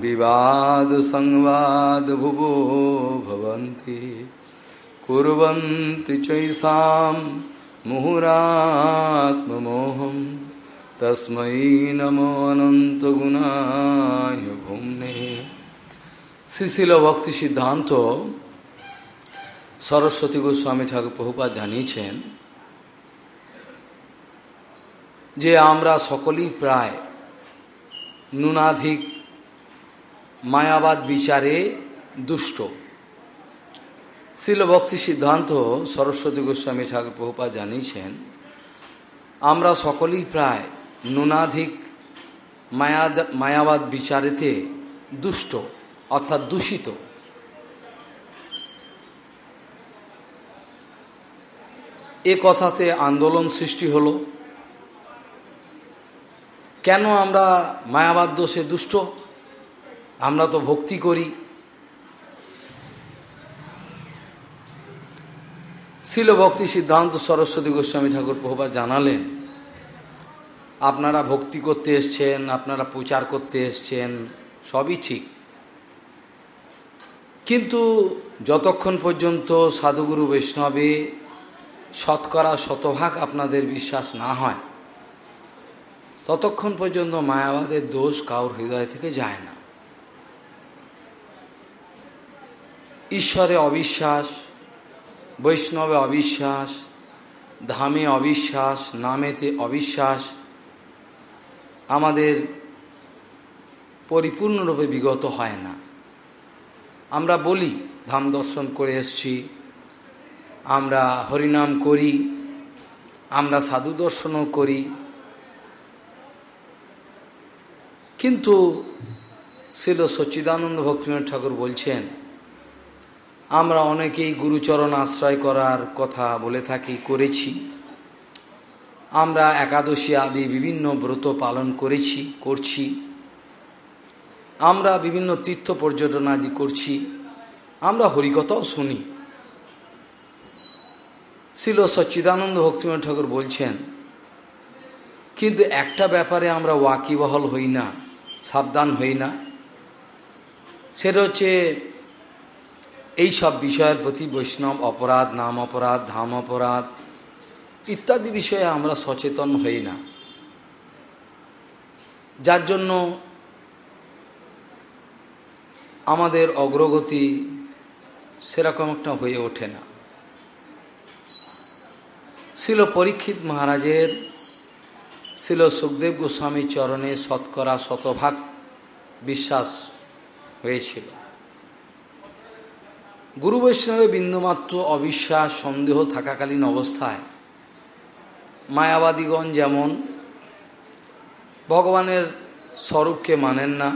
বিবাদ ভুবো ভবন্তি। কুর্বন্তি চৈষাম মুহুরাত্মমোহম। তস্मै নমো অনন্তগুণায় ভুম্নে শ্রীশিল ভক্তি সিদ্ধান্ত সরস্বতী গোস্বামী ঠাকুর প্রভুপাত জানিয়েছেন যে আমরা সকলেই প্রায় নুনাধিক মায়াবাদ বিচারে দুষ্ট। শিলভক্তি সিদ্ধান্ত সরস্বতী গোস্বামী ঠাকুর প্রভুপা জানিয়েছেন, আমরা সকলেই প্রায় নুনাধিক মায়াদ, মায়াবাদ বিচারেতে দুষ্ট, অর্থাৎ দূষিত। এ কথাতে আন্দোলন সৃষ্টি হলো। কেন আমরা মায়াবাদ দোষে দুষ্ট? আমরা তো ভক্তি করি। শিল ভক্তি সিদ্ধান্ত সরস্বতী গোস্বামী ঠাকুর প্রভা জানালেন, আপনারা ভক্তি করতে এসছেন, আপনারা প্রচার করতে এসছেন, সবই ঠিক। কিন্তু যতক্ষণ পর্যন্ত সাধুগুরু বৈষ্ণবে শতকরা শতভাগ আপনাদের বিশ্বাস না হয় ততক্ষণ পর্যন্ত মায়াবাদের দোষ কাউর হৃদয় থেকে যায় না। ঈশ্বরে অবিশ্বাস, বৈষ্ণবে অবিশ্বাস, ধামে অবিশ্বাস, নামেতে অবিশ্বাস আমাদের পরিপূর্ণরূপে বিগত হয় না। আমরা বলি, ধাম দর্শন করে এসছি, আমরা হরিনাম করি, আমরা সাধু দর্শনও করি কিন্তু শিল সচ্চিদানন্দ ভক্তিনাথ ঠাকুর বলছেন, আমরা অনেকেই গুরুচরণ আশ্রয় করার কথা বলে থাকি, করেছি। আমরা একাদশী আদি বিভিন্ন ব্রত পালন করেছি, করছি। আমরা বিভিন্ন তীর্থ পর্যটন আদি করছি। আমরা হরিকথাও শুনি। শিল সচ্চিদানন্দ ভক্তিনাথ ঠাকুর বলছেন, কিন্তু একটা ব্যাপারে আমরা ওয়াকিবহল হই না। সাবধান হই না। সেটা হচ্ছে এই সব বিষয়ের প্রতি বৈষ্ণব অপরাধ, নাম অপরাধ, ধাম অপরাধ ইত্যাদি বিষয়ে আমরা সচেতন হই না। যার জন্য আমাদের অগ্রগতি সেরকম একটা হয়ে ওঠে না। ছিল পরীক্ষিত মহারাজের ছিল সুখদেব গোস্বামীর চরণে শতকরা শতভাগ বিশ্বাস হয়েছিল। গুরু বৈষ্ণবে বিন্দুমাত্র অবিশ্বাস, সন্দেহ থাকাকালীন অবস্থায় মায়াবাদীগণ যেমন ভগবানের স্বরূপকে মানেন না,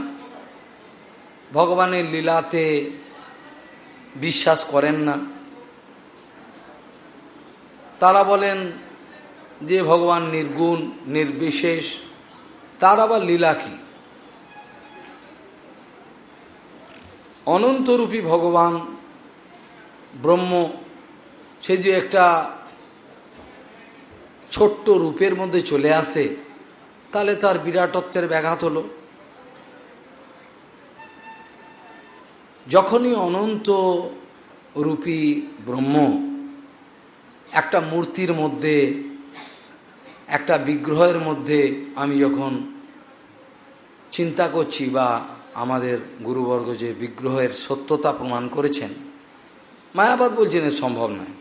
ভগবানের লীলাতে বিশ্বাস করেন না, তারা বলেন যে ভগবান নির্গুণ, নির্বিশেষ, তার আবার লীলা কি? অনন্তরূপী ভগবান ব্রহ্ম, সে যে একটা ছোট্ট রূপের মধ্যে চলে আসে, তাহলে তার বিরাটত্বের ব্যাঘাত হলো। যখনই অনন্ত রূপী ব্রহ্ম একটা মূর্তির মধ্যে একটা বিগ্রহের মধ্যে আমি যখন চিন্তা করছি বা আমাদের গুরুবর্গ যে বিগ্রহের সত্যতা প্রমাণ করেছেন, মায়াবাদ বলছেন সম্ভব নয়।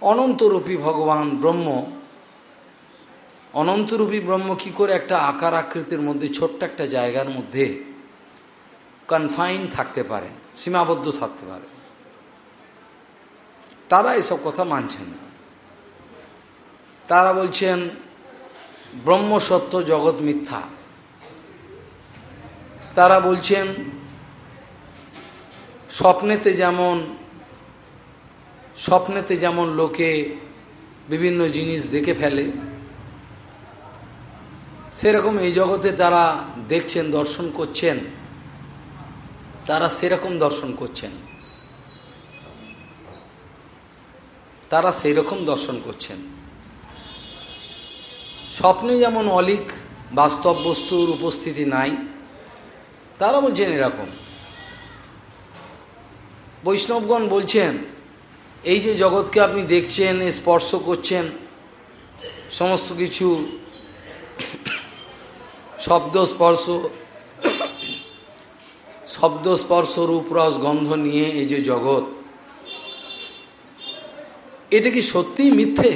অনন্তরূপী ভগবান ব্রহ্ম, অনন্তরূপী ব্রহ্ম কি করে একটা আকার আকৃতির মধ্যে, ছোট্ট একটা জায়গার মধ্যে কনফাইন থাকতে পারেন সীমাবদ্ধ থাকতে পারে? তারা এসব কথা মানছেন না। তারা বলছেন, ব্রহ্ম সত্য, জগৎ মিথ্যা। তারা বলছেন, স্বপ্নেতে যেমন স্বপ্নেতে যেমন লোকে বিভিন্ন জিনিস দেখে ফেলে, সেরকম এই জগতে তারা দেখছেন, দর্শন করছেন। তারা সেরকম দর্শন করছেন। তারা সেই রকম দর্শন করছেন। স্বপ্নে যেমন অলিক বাস্তব বস্তুর উপস্থিতি নাই, তারা বলছেন এরকম। বৈষ্ণবগণ বলছেন, এই যে জগৎকে আপনি দেখছেন, স্পর্শ করছেন, সমস্ত কিছু শব্দ স্পর্শ শব্দ স্পর্শ, রূপ, রস, গন্ধ নিয়ে এই যে জগৎ, এটা কি সত্যিই মিথ্যে?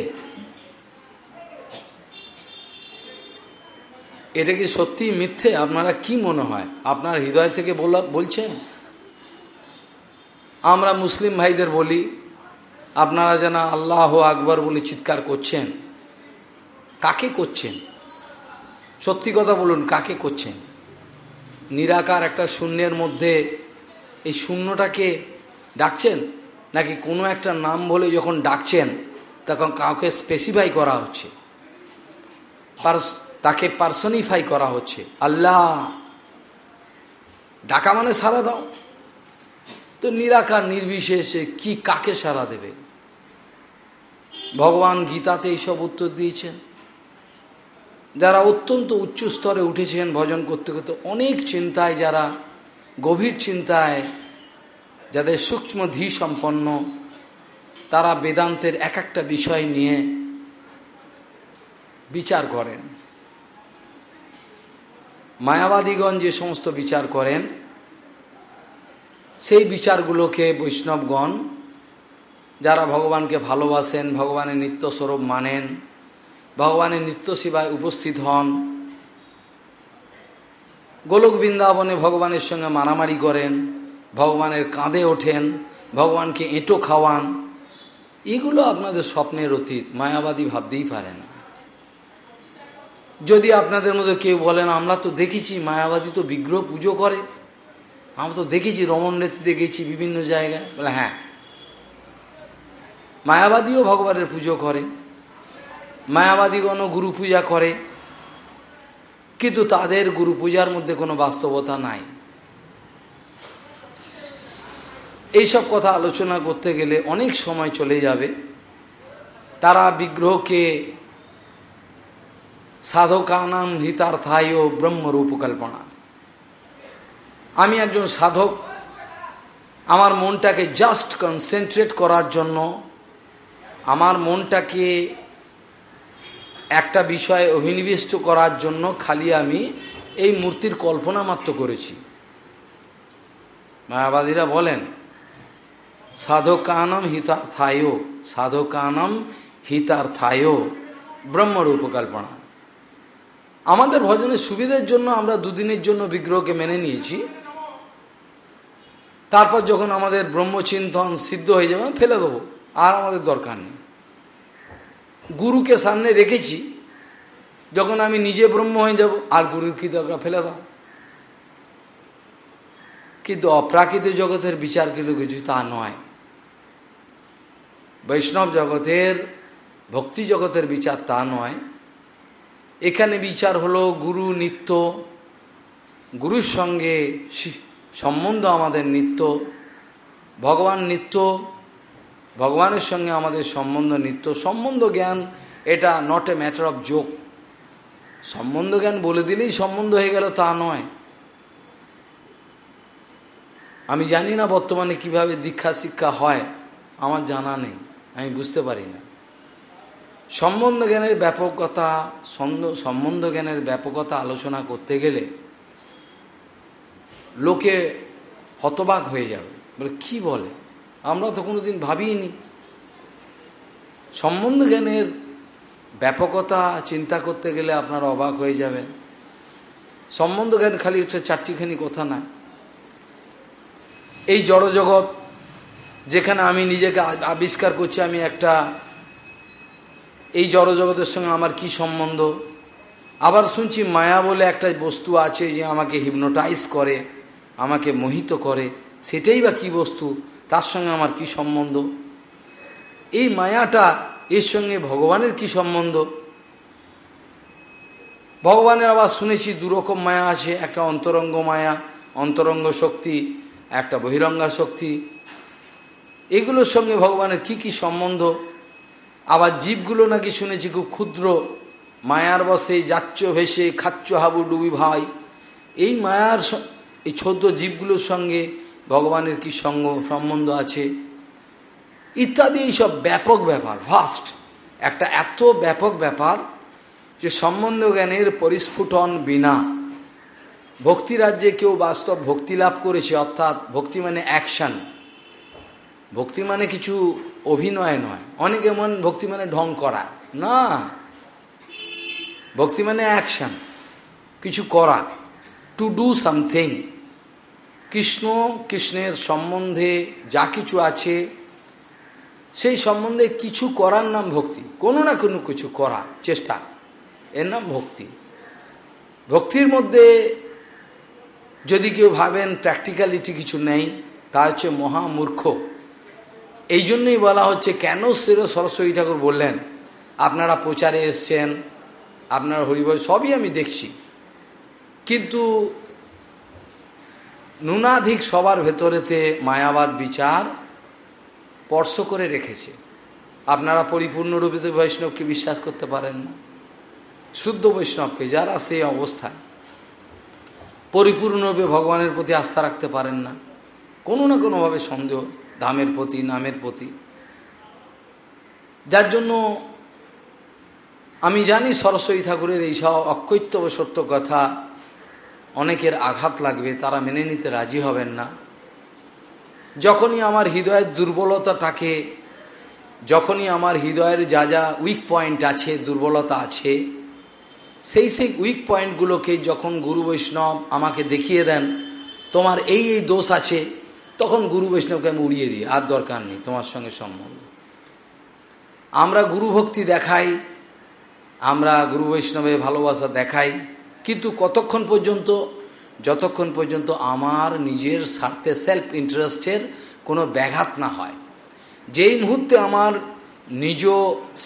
এটা কি সত্যিই মিথ্যে? আপনারা কি মনে হয়? আপনার হৃদয় থেকে বলা বলছেন? আমরা মুসলিম ভাইদের বলি, আপনারা যেন আল্লাহ আকবর বলে চিৎকার করছেন। কাকে করছেন? সত্যি কথা বলুন, কাকে করছেন? নিরাকার একটা শূন্যের মধ্যে এই শূন্যটাকে ডাকছেন? নাকি কোনো একটা নাম বলে যখন ডাকছেন, তখন কাউকে স্পেসিফাই করা হচ্ছে? তাকে পার্সনিফাই করা হচ্ছে। আল্লাহ, ডাকা মানে সারা দাও। তো নিরাকার, নির্বিশেষে কি কাকে সারা দেবে? ভগবান গীতাতে এইসব উত্তর দিয়েছেন। যারা অত্যন্ত উচ্চ স্তরে উঠেছেন ভজন করতে করতে, অনেক চিন্তায়, যারা গভীর চিন্তায়, যাদের সূক্ষ্ম ধী সম্পন্ন, তারা বেদান্তের এক একটা বিষয় নিয়ে বিচার করেন। মায়াবাদীগণ যে সমস্ত বিচার করেন, সেই বিচারগুলোকে বৈষ্ণবগণ, যারা ভগবানকে ভালোবাসেন, ভগবানের নিত্যস্বরূপ মানেন, ভগবানের নিত্য সেবায় উপস্থিত হন, গোলক বৃন্দাবনে ভগবানের সঙ্গে মারামারি করেন, ভগবানের কাঁধে ওঠেন, ভগবানকে এঁটো খাওয়ান, এগুলো আপনাদের স্বপ্নের অতীত, মায়াবাদী ভাবতেই পারে না যদি আপনাদের মধ্যে কেউ বলেন আমরা তো দেখেছি মায়াবাদী তো বিগ্রহ পুজো করে, আমরা তো দেখেছি রমন নেত্রীতে গেছি বিভিন্ন জায়গায়। বলে হ্যাঁ মায়াবাদীও ভগবানের পুজো করে, মায়াবাদীগণও গুরু পূজা করে, কিন্তু তাদের গুরু পূজার মধ্যে কোনো বাস্তবতা নাই। এইসব কথা আলোচনা করতে গেলে অনেক সময় চলে যাবে। তারা বিগ্রহকে সাধকানাম হিতার্থায় ব্রহ্মরূপ কল্পনা আমি একজন সাধক। আমার মনটাকে জাস্ট কনসেন্ট্রেট করার জন্য আমার মনটাকে একটা বিষয়ে অভিনিবিষ্ট করার জন্য খালি আমি এই মূর্তির কল্পনা মাত্র করেছি। মায়াবাদীরা বলেন, সাধকানম হিতার্থায় সাধকানম হিতার্থায় ব্রহ্মরূপ কল্পনা আমাদের ভজনের সুবিধের জন্য আমরা দুদিনের জন্য বিগ্রহকে মেনে নিয়েছি। তারপর যখন আমাদের ব্রহ্মচিন্তন সিদ্ধ হয়ে যাবে, ফেলে দেবো। আর আমাদের দরকার নেই। গুরুকে সামনে রেখেছি, যখন আমি নিজে ব্রহ্ম হয়ে যাব, আর গুরুর কি দরকার ফেলে দাও। কিন্তু অপ্রাকৃত জগতের বিচার কিন্তু কিছু তা নয়। বৈষ্ণব জগতের, ভক্তি জগতের বিচার তা নয়। এখানে বিচার হলো গুরু নিত্য, গুরুর সঙ্গে সম্বন্ধ আমাদের নিত্য, ভগবান নিত্য, ভগবানের সঙ্গে আমাদের সম্বন্ধ নিত্য। সম্বন্ধ জ্ঞান, এটা নট এ ম্যাটার অফ যোগ সম্বন্ধ জ্ঞান বলে দিলেই সম্বন্ধ হয়ে গেল, তা নয়। আমি জানি না বর্তমানে কীভাবে দীক্ষা শিক্ষা হয়, আমার জানা নেই, আমি বুঝতে পারি না। সম্বন্ধ জ্ঞানের ব্যাপকতা সম্বন্ধ জ্ঞানের ব্যাপকতা আলোচনা করতে গেলে লোকে হতবাক হয়ে যাবে। বলে, কি বলে? আমরা তো কোনোদিন ভাবিনি সম্বন্ধ জ্ঞানের ব্যাপকতা চিন্তা করতে গেলে আপনারা অবাক হয়ে যাবেন। সম্বন্ধ জ্ঞান খালি একটা চারটিখানি কথা না। এই জড়জগৎ যেখানে আমি নিজেকে আবিষ্কার করছি, আমি একটা এই জড়জগতের সঙ্গে আমার কি সম্বন্ধ? আবার শুনছি মায়া বলে একটা বস্তু আছে যে আমাকে হিপনোটাইজ করে, আমাকে মোহিত করে। সেটাই বা কি বস্তু? তার সঙ্গে আমার কি সম্বন্ধ? এই মায়াটা এর সঙ্গে ভগবানের কি সম্বন্ধ? ভগবানের আবার শুনেছি দুরকম মায়া আছে, একটা অন্তরঙ্গ মায়া, অন্তরঙ্গ শক্তি, একটা বহিরঙ্গা শক্তি। এগুলোর সঙ্গে ভগবানের কি কি সম্বন্ধ? আবার জীবগুলো নাকি শুনেছি খুব ক্ষুদ্র। মায়ার বসে যাচ্ছ, ভেসে খাচ্ছ, হাবু ডুবি ভাই। এই মায়ার এই ছোদ্র জীবগুলোর সঙ্গে ভগবানের কি সঙ্গ, সম্বন্ধ আছে? ইত্যাদি এইসব ব্যাপক ব্যাপার ফাস্ট একটা এত ব্যাপক ব্যাপার যে সম্বন্ধ জ্ঞানের পরিস্ফুটন বিনা। ভক্তি রাজ্যে কেউ বাস্তব ভক্তি লাভ করেছে, অর্থাৎ ভক্তি মানে অ্যাকশন ভক্তি মানে কিছু অভিনয় নয়। অনেকে মন ভক্তি মানে ঢং করা। না। ভক্তি মানে অ্যাকশন কিছু করা। টু ডু সামথিং কৃষ্ণ, কৃষ্ণের সম্বন্ধে যা কিছু আছে, সেই সম্বন্ধে কিছু করার নাম ভক্তি। কোনো না কোনো কিছু করা, চেষ্টা। এর নাম ভক্তি। ভক্তির মধ্যে যদি কেউ ভাবেন প্র্যাকটিক্যালিটি কিছু নেই, তা হচ্ছে মহামূর্খ এই জন্যই বলা হচ্ছে, কেন সেরো সরস্বতী ঠাকুর বললেন, আপনারা প্রচারে এসছেন, আপনার হরিবয় সবই আমি দেখছি। কিন্তু নুনাধিক সবার ভেতরেতে মায়াবাদ বিচার স্পর্শ করে রেখেছে। আপনারা পরিপূর্ণরূপে বৈষ্ণবকে বিশ্বাস করতে পারেন না। শুদ্ধ বৈষ্ণবকে, যারা সেই অবস্থায় পরিপূর্ণরূপে ভগবানের প্রতি আস্থা রাখতে পারেন না, কোনো না কোনোভাবে সন্দেহ ধামের প্রতি, নামের প্রতি। যার জন্য আমি জানি সরস্বতী ঠাকুরের এইসব অকৈত্য সত্য কথা, অনেকের আঘাত লাগবে, তারা মেনে নিতে রাজি হবেন না। যখনই আমার হৃদয়ের দুর্বলতাটাকে, যখনই আমার হৃদয়ের যা যা উইক পয়েন্ট আছে, দুর্বলতা আছে, সেই সেই উইক পয়েন্টগুলোকে যখন গুরু বৈষ্ণব আমাকে দেখিয়ে দেন, তোমার এই এই দোষ আছে তখন গুরু বৈষ্ণবকে আমি উড়িয়ে দিই, আর দরকার নেই, তোমার সঙ্গে সম্বন্ধ। আমরা গুরু ভক্তি দেখাই, আমরা গুরু বৈষ্ণবের ভালোবাসা দেখাই, কিন্তু কতক্ষণ পর্যন্ত, যতক্ষণ পর্যন্ত আমার নিজের স্বার্থে সেলফ ইন্টারেস্টের কোনো ব্যাঘাত না হয়। যেই মুহূর্তে আমার নিজ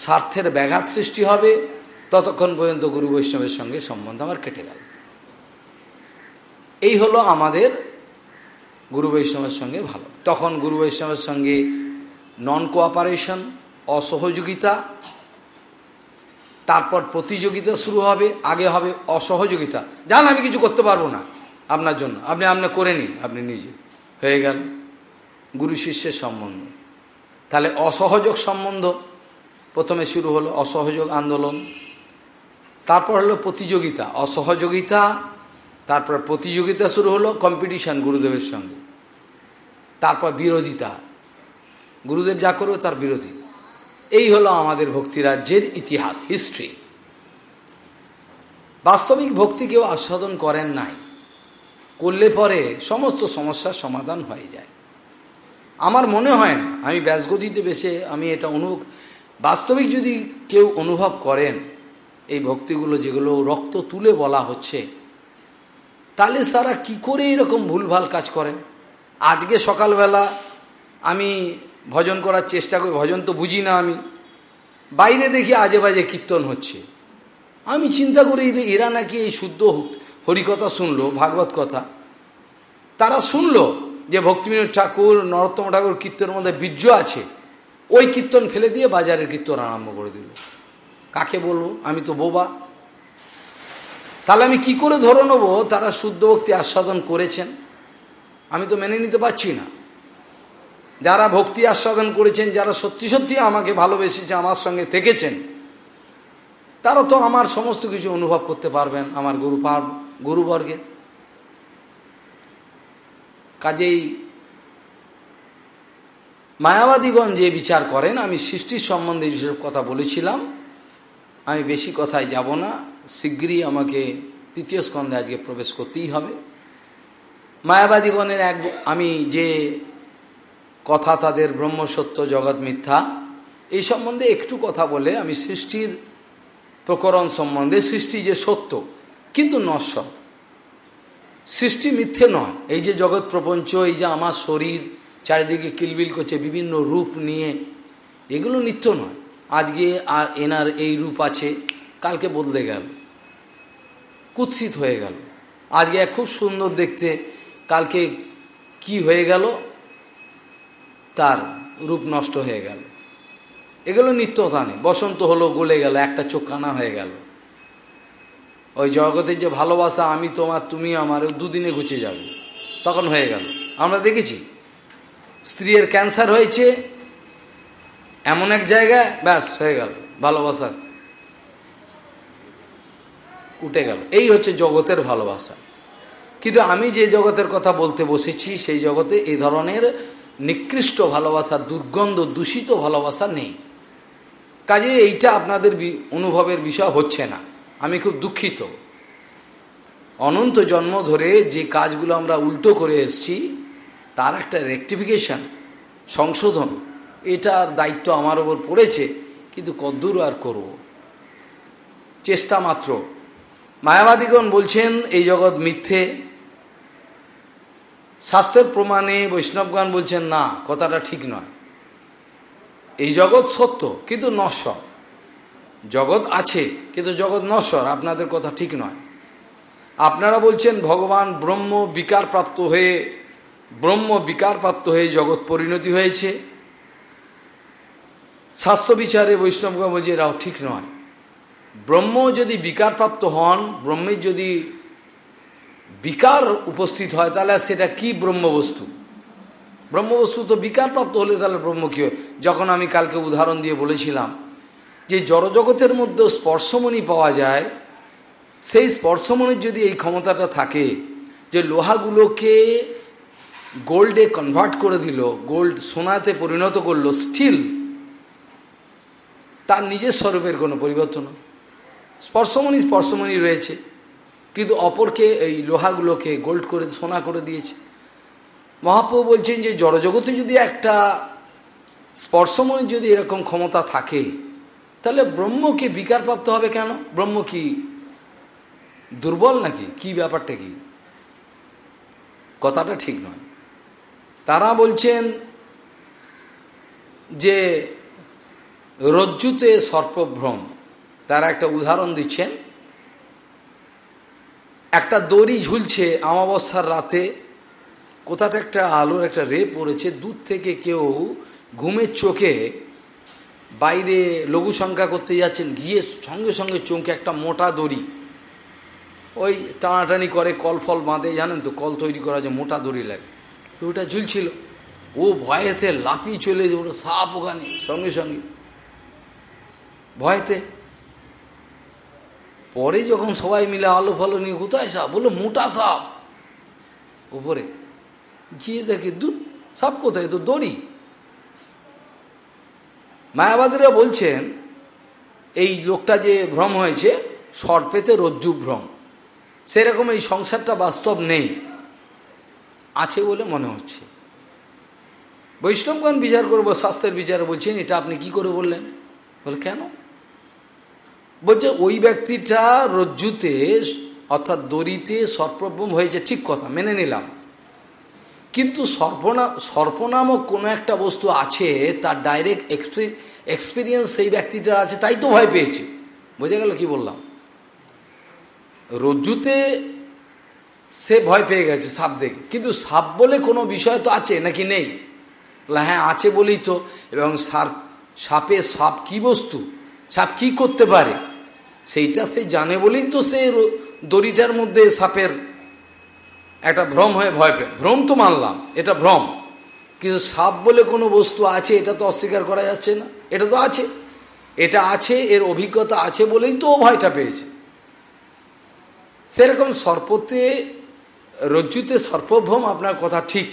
স্বার্থের ব্যাঘাত সৃষ্টি হবে, ততক্ষণ পর্যন্ত গুরু বৈষ্ণবের সঙ্গে সম্বন্ধ আমার কেটে গেল। এই হলো আমাদের গুরু বৈষ্ণবের সঙ্গে ভালো। তখন গুরু বৈষ্ণবের সঙ্গে নন কোঅপারেশন অসহযোগিতা, তারপর প্রতিযোগিতা শুরু হবে, আগে হবে অসহযোগিতা। জান আমি কিছু করতে পারব না আপনার জন্য। আপনি আপনি করে নিন, আপনি নিজে। হয়ে গেল। গুরু শিষ্যের সম্বন্ধ। তাহলে অসহযোগ সম্বন্ধ প্রথমে শুরু হলো অসহযোগ আন্দোলন, তারপর হলো প্রতিযোগিতা, অসহযোগিতা, তারপর প্রতিযোগিতা শুরু হলো কম্পিটিশন গুরুদেবের সঙ্গে। তারপর বিরোধিতা। গুরুদেব যা করবে তার বিরোধী। এই হলো আমাদের ভক্তিরাজ্যের ইতিহাস হিস্ট্রি বাস্তবিক ভক্তি কেউ আস্বাদন করেন নাই। করলে পরে সমস্ত সমস্যার সমাধান হয়ে যায়। আমার মনে হয় না, আমি ব্যাসগতিতে বেশে আমি এটা অনুভব বাস্তবিক যদি কেউ অনুভব করেন এই ভক্তিগুলো যেগুলো রক্ত তুলে বলা হচ্ছে, তাহলে সারা কি করে এরকম ভুলভাল কাজ করেন? আজকে সকালবেলা আমি ভজন করার চেষ্টা করি, ভজন তো বুঝি না আমি। বাইরে দেখি আজে বাজে কীর্তন হচ্ছে। আমি চিন্তা করি এরা নাকি এই শুদ্ধ হরিকথা শুনলো, ভাগবত কথা। তারা শুনলো যে ভক্তিবিনোদ ঠাকুর, নরোত্তম ঠাকুর কীর্তনের মধ্যে বীর্য আছে। ওই কীর্তন ফেলে দিয়ে বাজারের কীর্তন আরম্ভ করে দিল। কাকে বলব? আমি তো বোবা। তাহলে আমি কি করে ধরে নেব? তারা শুদ্ধ ভক্তি আস্বাদন করেছেন। আমি তো মেনে নিতে পারছি না। যারা ভক্তি আস্বাদন করেছেন, যারা সত্যি সত্যি আমাকে ভালোবেসেছে, আমার সঙ্গে থেকেছেন, তারা তো আমার সমস্ত কিছু অনুভব করতে পারবেন আমার গুরু গুরুবর্গে। কাজেই মায়াবাদীগণ যে বিচার করেন, আমি সৃষ্টির সম্বন্ধে যেসব কথা বলেছিলাম, আমি বেশি কথায় যাব না। শীঘ্রই আমাকে তৃতীয় স্কন্ধে আজকে প্রবেশ করতেই হবে। মায়াবাদীগণের এক আমি যে কথা তাদের ব্রহ্মসত্য, জগৎ, মিথ্যা, এই সম্বন্ধে একটু কথা বলে আমি সৃষ্টির প্রকরণ সম্বন্ধে সৃষ্টি যে সত্য, কিন্তু নশ্বর। সৃষ্টি মিথ্যে নয়। এই যে জগৎ প্রপঞ্চ, এই যে আমার শরীর চারিদিকে কিলবিল করছে, বিভিন্ন রূপ নিয়ে, এগুলো নিত্য নয়। আজকে আর এনার এই রূপ আছে, কালকে বদলে গেল, কুৎসিত হয়ে গেল। আজকে খুব সুন্দর দেখতে কালকে কি হয়ে গেল? তার রূপ নষ্ট হয়ে গেল। এগুলো নিত্যতা নেই বসন্ত হলো, গলে গেল, একটা চোখ কানা হয়ে গেল। ওই জগতের যে ভালোবাসা, আমি তোমার, তুমি আমার দুদিনে ঘুচে যাবে। তখন হয়ে গেল। আমরা দেখেছি, স্ত্রীর ক্যান্সার হয়েছে, এমন এক জায়গায়, ব্যাস, হয়ে গেল ভালোবাসা উঠে গেল। এই হচ্ছে জগতের ভালোবাসা। কিন্তু আমি যে জগতের কথা বলতে বসেছি, সেই জগতে এই ধরনের নিকৃষ্ট ভালোবাসা, দুর্গন্ধ, দূষিত ভালোবাসা নেই। কাজে এইটা আপনাদের অনুভবের বিষয় হচ্ছে না। আমি খুব দুঃখিত। অনন্ত জন্ম ধরে যে কাজগুলো আমরা উল্টো করে এসছি, তার একটা রেকটিফিকেশন, সংশোধন, এটার দায়িত্ব আমার ওপর পড়েছে, কিন্তু কদ্দূর আর করব? চেষ্টা মাত্র। মায়াবাদীগণ বলছেন, এই জগৎ মিথ্যে শাস্ত্রের প্রমাণে বৈষ্ণবগণ বলছেন, না, কথাটা ঠিক নয়। এই জগৎ সত্য, কিন্তু নশ্বর। জগৎ আছে, কিন্তু জগৎ নশ্বর, আপনাদের কথা ঠিক নয়। আপনারা বলছেন, ভগবান ব্রহ্ম বিকারপ্রাপ্ত হয়ে, ব্রহ্ম বিকারপ্রাপ্ত হয়ে জগৎ পরিণতি হয়েছে। স্বাস্থ্য বিচারে বৈষ্ণবগণ বলছে, এরাও ঠিক নয়। ব্রহ্ম যদি বিকারপ্রাপ্ত হন, ব্রহ্মের যদি বিকার উপস্থিত হয়, তাহলে সেটা কি ব্রহ্মবস্তু? ব্রহ্মবস্তু তো বিকারপ্রাপ্ত হলে তাহলে ব্রহ্ম কী যখন আমি কালকে উদাহরণ দিয়ে বলেছিলাম যে জড়জগতের মধ্যে স্পর্শমণি পাওয়া যায়, সেই স্পর্শমণির যদি এই ক্ষমতাটা থাকে যে লোহাগুলোকে গোল্ডে কনভার্ট করে দিল, গোল্ড সোনাতে পরিণত করল স্টিল তার নিজের স্বরূপের কোনো পরিবর্তন স্পর্শমণি স্পর্শমণি রয়েছে। কিন্তু অপরকে এই লোহাগুলোকে গোল্ড করে, সোনা করে দিয়েছে। মহাপ্রভু বলছেন যে, জড়জগতে যদি একটা স্পর্শমণির যদি এরকম ক্ষমতা থাকে, তাহলে ব্রহ্মকে বিকারপ্রাপ্ত হবে কেন? ব্রহ্ম কি দুর্বল নাকি? কি ব্যাপারটা কি? কথাটা ঠিক নয়। তারা বলছেন যে, রজ্জুতে সর্পভ্রম। তারা একটা উদাহরণ দিচ্ছেন। একটা দড়ি ঝুলছে আমাবস্যার রাতে। কোথাটা একটা আলোর একটা রে পড়েছে, দূর থেকে কেউ ঘুমের চোখে বাইরে লঘু সংখ্যা করতে যাচ্ছেন, গিয়ে সঙ্গে সঙ্গে চমকে একটা মোটা দড়ি। ওই টানাটানি করে, কল ফল বাঁধে, জানেন তো, কল তৈরি করা যে মোটা দড়ি লাগে। ওটা ঝুলছিল। ও ভয়েতে লাফিয়ে চলে যে ওটা সাপ ওখানে, সঙ্গে সঙ্গে। ভয়েতে পরে যখন সবাই মিলে আলো ফলো নিয়ে কোথায় সাপ, বলল, মোটা সাপ। উপরে, গিয়ে দেখে, দুধ, সাপ কোথায়? তো দড়ি? মায়াবাদীরা বলছেন, এই লোকটা যে ভ্রম হয়েছে সর্পেতে রজ্জু ভ্রম। সেরকম এই সংসারটা বাস্তব নেই। আছে বলে মনে হচ্ছে। বৈষ্ণবগণ বিচার করব, শাস্ত্রের বিচারে বলছেন, এটা আপনি কি করে বললেন? বলে, কেন? বলছে, ওই ব্যক্তিটা রজ্জুতে, অর্থাৎ দড়িতে সর্পভ্রম হয়েছে, ঠিক কথা, মেনে নিলাম। কিন্তু সর্পনা, সর্পনামক কোনো একটা বস্তু আছে, তার ডাইরেক্ট এক্সপিরিয়েন্স সেই ব্যক্তিটার আছে, তাই তো ভয় পেয়েছে। বোঝা গেল কি বললাম? রজ্জুতে সে ভয় পেয়ে গেছে, সাপ দেখে। কিন্তু সাপ বলে কোনো বিষয় তো আছে নাকি নেই? হ্যাঁ আছে বলেই তো। এবং সার সাপে সাপ কি বস্তু? সাপ কি করতে পারে? সেইটা সে জানে বলেই তো সে দড়িটার মধ্যে সাপের একটা ভ্রম হয়ে ভয় পেয়ে ভ্রম তো মানলাম, এটা ভ্রম। কিন্তু সাপ বলে কোনো বস্তু আছে, এটা তো অস্বীকার করা যাচ্ছে না। এটা তো আছে। এটা আছে, এর অভিজ্ঞতা আছে বলেই তো ভয়টা পেয়েছে। সেরকম সর্পতে, রজ্জুতে সর্পভ্রম আপনার কথা ঠিক।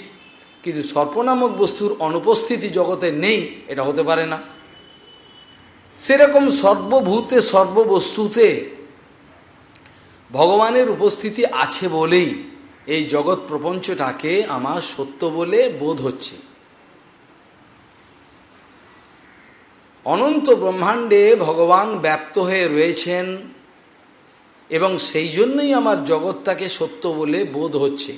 কিন্তু সর্পনামক বস্তুর অনুপস্থিতি জগতে নেই, এটা হতে পারে না। সেরকম সর্বভূতে, সর্ববস্তুতে ভগবানের উপস্থিতি আছে বলেই এই জগৎ প্রপঞ্চটাকে আমার সত্য বলে বোধ হচ্ছে। অনন্ত ব্রহ্মাণ্ডে ভগবান ব্যপ্ত হয়ে রয়েছেন এবং সেই জন্যই আমার জগৎটাকে সত্য বলে বোধ হচ্ছে।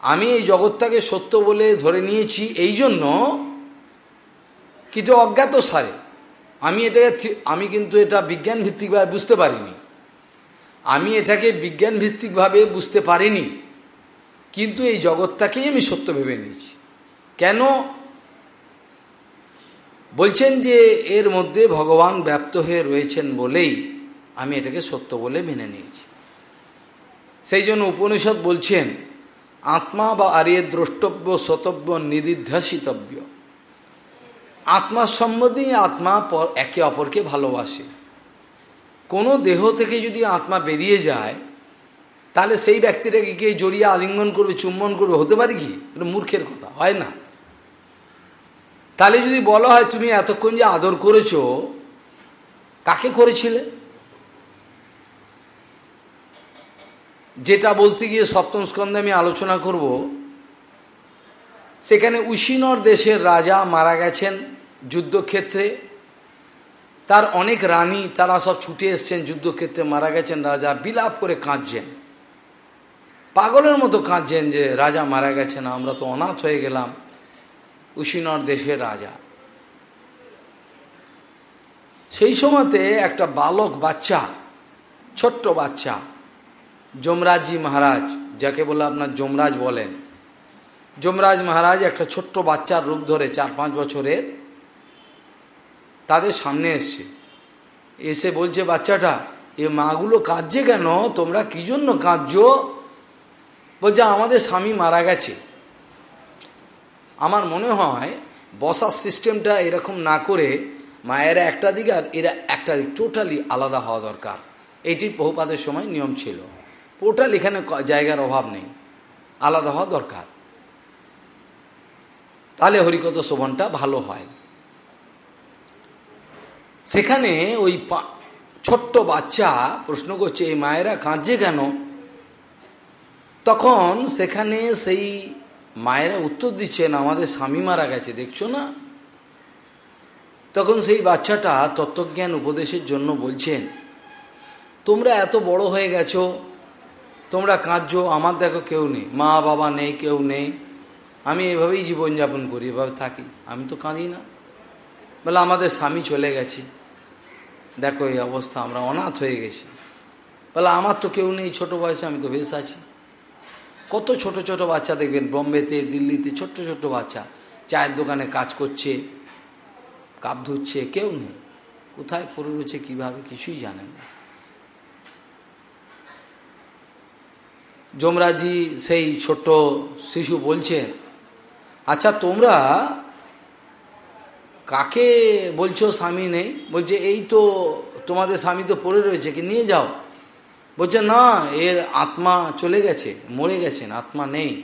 আমি এই জগৎটাকে সত্য বলে ধরে নিয়েছি এই জন্য কিন্তু অজ্ঞাত সারে। আমি এটাকে আমি কিন্তু এটা বিজ্ঞান ভিত্তিকভাবে বুঝতে পারিনি। আমি এটাকে বিজ্ঞান ভিত্তিকভাবে বুঝতে পারিনি। কিন্তু এই জগৎটাকেই আমি সত্য ভেবে নিয়েছি কেন? বলছেন যে এর মধ্যে ভগবান ব্যপ্ত হয়ে রয়েছেন বলেই আমি এটাকে সত্য বলে মেনে নিয়েছি। সেই জন্য উপনিষদ বলছেন, আত্মা বা আর্যের দ্রষ্টব্য, সতব্য, নিদিধ্যাসিতব্য। আত্মার সম্বন্ধেই আত্মা একে অপরকে ভালোবাসে। কোনো দেহ থেকে যদি আত্মা বেরিয়ে যায়, তাহলে সেই ব্যক্তিটাকে কে জড়িয়ে আলিঙ্গন করবে, চুম্বন করবে? হতে পারে কি? মূর্খের কথা, হয় না। তাহলে যদি বলা হয়, তুমি এতক্ষণ যে আদর করেছ, কাকে করেছিলে? যেটা বলতে গিয়ে সপ্তম স্কন্ধে আমি আলোচনা করব, সেখানে উশিনর দেশের রাজা মারা গেছেন। যুদ্ধক্ষেত্রে, তার অনেক রানী, তারা সব ছুটে এসছেন যুদ্ধক্ষেত্রে, মারা গেছেন রাজা, বিলাপ করে কাঁদছেন। পাগলের মতো কাঁদছেন যে, রাজা মারা গেছেন আমরা তো অনাথ হয়ে গেলাম, উশিনর দেশের রাজা। সেই সময়তে একটা বালক বাচ্চা, ছোট্ট বাচ্চা, যমরাজজি মহারাজ, যাকে বলে আপনার যমরাজ বলেন। যমরাজ মহারাজ একটা ছোট্ট বাচ্চার রূপ ধরে চার পাঁচ বছরের তাদের সামনে এসছে। এসে বলছে, বাচ্চাটা, এ মাগুলো কাঁদছে কেন? তোমরা কি জন্য কাঁদছো? বলছে, আমাদের স্বামী মারা গেছে। আমার মনে হয় বসার সিস্টেমটা এরকম না করে মায়েরা একটা দিক আর এরা একটা দিক, টোটালি আলাদা হওয়া দরকার। এটি বহুপাদের সময় নিয়ম ছিল। টোটাল এখানে জায়গার অভাব নেই। আলাদা হওয়া দরকার। তাহলে হরিকত শোভনটা ভালো হয়। সেখানে ওই ছোট্ট বাচ্চা প্রশ্ন করছে, এই মায়েরা কাঁদছে কেন? তখন সেখানে সেই মায়েরা উত্তর দিচ্ছেন, আমাদের স্বামী মারা গেছে, দেখছ না? তখন সেই বাচ্চাটা তত্ত্বজ্ঞান উপদেশের জন্য বলছেন, তোমরা এত বড় হয়ে গেছো, তোমরা কাঁদছো, আমার দেখো কেউ নেই মা বাবা নেই, কেউ নেই, আমি এভাবেই জীবনযাপন করি, এভাবে থাকি, আমি তো কাঁদি না। বলে, আমাদের স্বামী চলে গেছে। দেখো এই অবস্থা, আমরা অনাথ হয়ে গেছি। বলে, আমার তো কেউ নেই, ছোট বয়সে আমি তো বেশ আছি। কত ছোট ছোট বাচ্চা দেখবেন, বম্বেতে, দিল্লিতে, ছোট্ট ছোট্ট বাচ্চা। চায়ের দোকানে কাজ করছে, কাপ ধুচ্ছে, কেউ নেই। কোথায় পড়ে রয়েছে কীভাবে, কিছুই জানেন না। যমরাজি সেই ছোট্ট শিশু বলছে আচ্ছা তোমরা কাকে বলছো স্বামী নেই? বলছে, এই তো তোমাদের স্বামী তো পড়ে রয়েছে, কি নিয়ে যাও? বলছে, না, এর আত্মা চলে গেছে, মরে গেছেন, আত্মা নেই।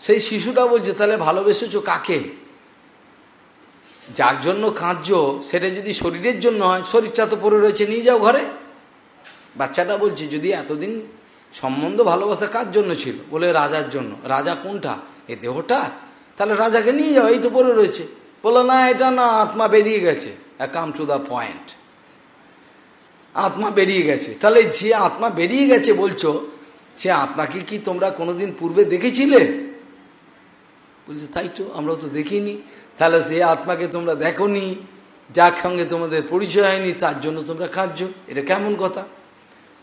সেই শিশুটা বলছে, তাহলে ভালোবেসেছ কাকে? যার জন্য কাঁদছ, সেটা যদি শরীরের জন্য হয়, শরীরটা তো পড়ে রয়েছে, নিয়ে যাও ঘরে। বাচ্চাটা বলছে, যদি এতদিন সম্বন্ধ ভালোবাসা কার জন্য ছিল? বলে, রাজার জন্য। রাজা কোনটা? এ দেহটা। তাহলে রাজাকে নিয়ে যাও, এই তো পড়ে রয়েছে। বলল, না, এটা না, আত্মা বেরিয়ে গেছে। কাম টু দ্য পয়েন্ট আত্মা বেরিয়ে গেছে। তাহলে যে আত্মা বেরিয়ে গেছে বলছো, সে আত্মাকে কি তোমরা কোনোদিন পূর্বে দেখেছিলে? বলছে, তাই তো আমরা তো দেখিনি। তাহলে সে আত্মাকে তোমরা দেখনি। যার সঙ্গে তোমাদের পরিচয় হয়নি, তার জন্য তোমরা কাঁদছো। এটা কেমন কথা?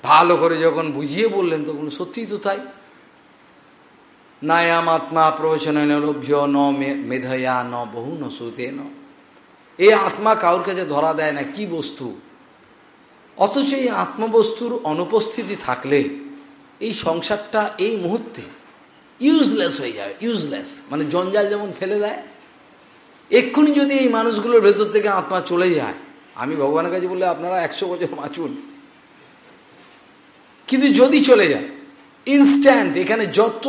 ভালো করে যখন বুঝিয়ে বললেন, তখন সত্যিই তো তাই। নায়াম আত্মা প্রবচন লভ্য ন মেধয়া ন বহু ন সুতে ন। এই আত্মা কাউর কাছে ধরা দেয় না, কি বস্তু? অথচ এই আত্মবস্তুর অনুপস্থিতি থাকলে এই সংসারটা এই মুহূর্তে ইউজলেস হয়ে যাবে ইউজলেস মানে জঞ্জাল যেমন ফেলে দেয়, এক্ষুনি যদি এই মানুষগুলোর ভেতর থেকে আত্মা চলে যায়, আমি ভগবানের কাছে বললে আপনারা একশো বছর বাঁচুন। কিন্তু যদি চলে যায় ইনস্ট্যান্ট এখানে যত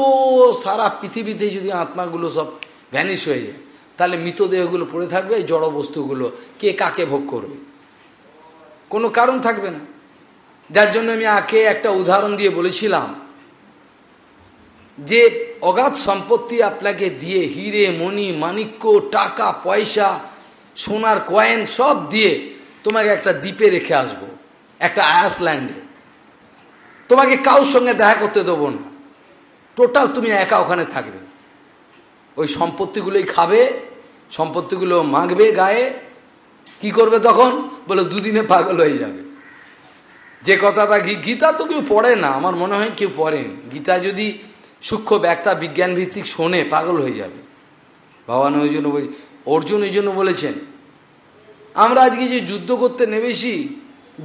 সারা পৃথিবীতে যদি আত্মাগুলো সব ভ্যানিশ হয়ে যায়, তাহলে মৃতদেহগুলো পড়ে থাকবে জড় বস্তুগুলো কে কাকে ভোগ করবে? কোনো কারণ থাকবে না। যার জন্য আমি আগে একটা উদাহরণ দিয়ে বলেছিলাম যে, অগাধ সম্পত্তি আপনাকে দিয়ে হিরে, মণি, মাণিক্য, টাকা, পয়সা, সোনার কয়েন সব দিয়ে তোমাকে একটা দ্বীপে রেখে আসব, একটা আয়াসল্যান্ডে তোমাকে কাউর সঙ্গে দেখা করতে দেবো না। টোটাল তুমি একা ওখানে থাকবে। ওই সম্পত্তিগুলোই খাবে, সম্পত্তিগুলো মাগবে গায়ে। কি করবে তখন? বলে দুদিনে পাগল হয়ে যাবে। যে কথাটা গীতা তো কেউ পড়ে না, আমার মনে হয় কেউ পড়েনি। গীতা যদি সূক্ষ্ম ব্যাখ্যা বিজ্ঞান ভিত্তিক শোনে, পাগল হয়ে যাবে। ভগবান ওই জন্য অর্জুন ওই জন্য বলেছেন, আমরা আজকে যে যুদ্ধ করতে নেবেছি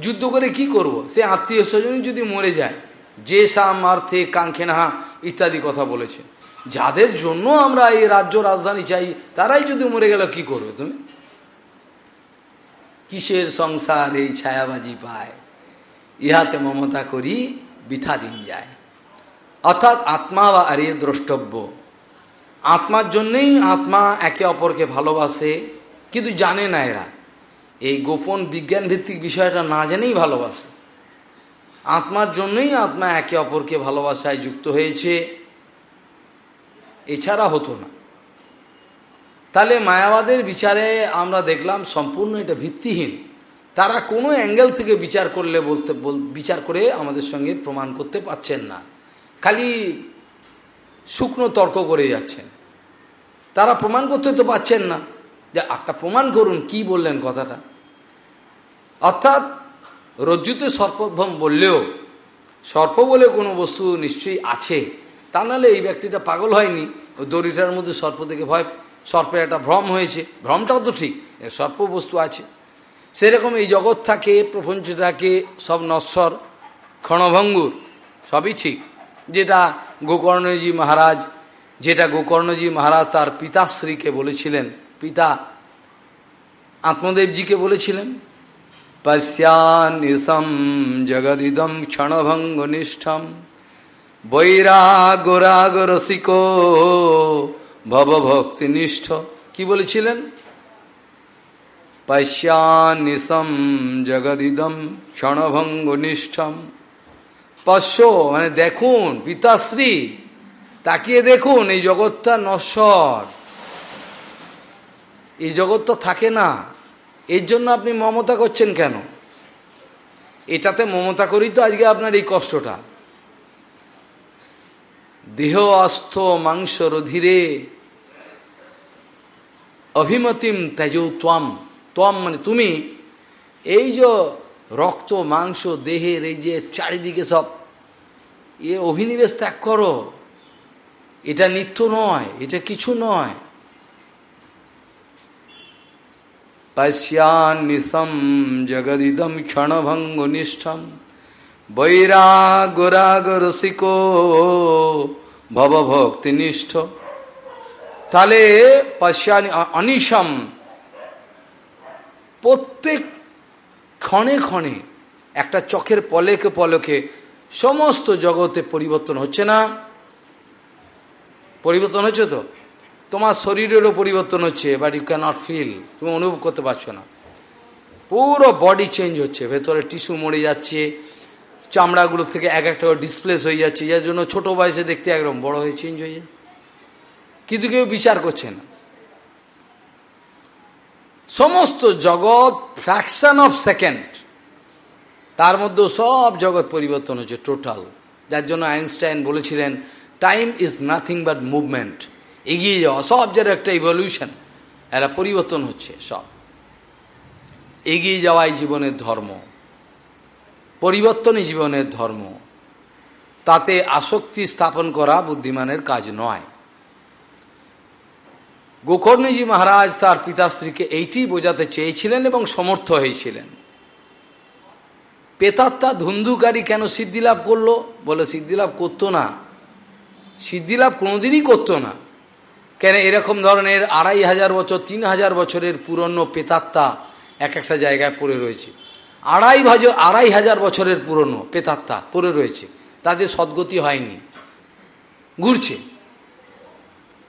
যুদ্ধ করে কি করব। সে আত্মীয় স্বজনই যদি মরে যায়, যে সা মার্থে কাঙ্ক্ষেনাহা ইত্যাদি কথা বলেছে। যাদের জন্য আমরা এই রাজ্য রাজধানী চাই, তারাই যদি মরে গেল, কি করবে তুমি? কিসের সংসার এই ছায়াবাজি পায়? ইহাতে মমতা করি বিথা দিন যায়। অর্থাৎ আত্মা বা আরে দ্রষ্টব্য। আত্মার জন্যেই আত্মা একে অপরকে ভালোবাসে, কিন্তু জানে না এরা। এই গোপন বিজ্ঞান ভিত্তিক বিষয়টা না জেনেই ভালোবাসে। আত্মার জন্যই আত্মা একে অপরকে ভালোবাসায় যুক্ত হয়েছে, এছাড়া হতো না। তাহলে মায়াবাদের বিচারে আমরা দেখলাম সম্পূর্ণ এটা ভিত্তিহীন। তারা কোনো অ্যাঙ্গেল থেকে বিচার করলে বলতে বিচার করে আমাদের সঙ্গে প্রমাণ করতে পারছেন না। খালি শুকনো তর্ক করে যাচ্ছেন। তারা প্রমাণ করতে তো পাচ্ছেন না। যে একটা প্রমাণ করুন কি বললেন কথাটা। অর্থাৎ রজ্জুতে সর্পভম বললেও, সর্প বলে কোনো বস্তু নিশ্চয়ই আছে, তা নাহলে এই ব্যক্তিটা পাগল হয়নি। দড়িটার মধ্যে সর্প থেকে ভয়, সর্পের একটা ভ্রম হয়েছে। ভ্রমটাও তো ঠিক সর্প বস্তু আছে। সেরকম এই জগৎ থাকে প্রপঞ্চটাকে সব নশ্বর, ক্ষণভঙ্গুর, সবই ঠিক। যেটা গোকর্ণজি মহারাজ, যেটা গোকর্ণজি মহারাজ তার পিতাশ্রীকে বলেছিলেন পিতা আত্মদেবজিকে বলেছিলেন পশ্যানিসম জগদিদম ক্ষণভঙ্গ নিষ্ঠম বৈরাগরাগ রসিক ভবভক্তিনিষ্ঠ। কি বলেছিলেন? পশ্যানিসম জগদিদম ক্ষণভঙ্গ নিষ্ঠম। পশ্য মানে দেখুন, পিতাশ্রী, তাকিয়ে দেখুন, এই জগৎটা নশ্বর। এই জগৎ তো থাকে না। এর জন্য আপনি মমতা করছেন কেন? এটাতে মমতা করি তো আজকে আপনার এই কষ্টটা। দেহ, অস্থ, মাংস, রধিরে, অভিমতিম, তেজ, ত্বম। ত্বম মানে তুমি, এই যে রক্ত, মাংস দেহের এই যে চারিদিকে সব, এ অভিনিবেশ ত্যাগ করো। এটা নিত্য নয়, এটা কিছু নয়। জগদিদম ক্ষণভঙ্গুনিষ্ঠম বৈরাগরাগ রসিক ভবভক্তিনিষ্ঠ তাহলে পশ্যানি অনিশম প্রত্যেক ক্ষণে ক্ষণে একটা চোখের পলেকে পলকে সমস্ত জগতে পরিবর্তন হচ্ছে না? পরিবর্তন হচ্ছে তো? তোমার শরীরেরও পরিবর্তন হচ্ছে বাট ইউ ক্যানট ফিল তুমি অনুভব করতে পারছ না। পুরো বডি চেঞ্জ হচ্ছে, ভেতরে টিস্যু মরে যাচ্ছে, চামড়াগুলো থেকে এক একটা ডিসপ্লেস হয়ে যাচ্ছে, যার জন্য ছোট বয়সে দেখতে একদম বড় হয়ে চেঞ্জ হয়ে যায়। কিন্তু কেউ বিচার করছে না। সমস্ত জগৎ ফ্র্যাকশন অফ সেকেন্ড তার মধ্যে সব জগৎ পরিবর্তন হচ্ছে টোটাল যার জন্য আইনস্টাইন বলেছিলেন time is nothing but movement এগিয়ে যাওয়া, সব যার একটা ইভলিউশন এরা পরিবর্তন হচ্ছে সব। এগিয়ে যাওয়াই জীবনের ধর্ম, পরিবর্তনই জীবনের ধর্ম। তাতে আসক্তি স্থাপন করা বুদ্ধিমানের কাজ নয়। গোকর্ণীজি মহারাজ তার পিতাশ্রীকে এইটি বোঝাতে চেয়েছিলেন এবং সমর্থ হয়েছিলেন। পেতাত্তা ধুন্ধুকারী কেন সিদ্ধিলাভ করল? বলে, সিদ্ধিলাভ করতো না। সিদ্ধিলাভ কোনোদিনই করতো না। কেন এরকম ধরনের আড়াই হাজার বছর, তিন হাজার বছরের পুরনো পেতাত্তা এক একটা জায়গায় পড়ে রয়েছে। আড়াই ভাজর আড়াই হাজার বছরের পুরনো পেতাত্তা পড়ে রয়েছে। তাদের সদ্গতি হয়নি। ঘুরছে।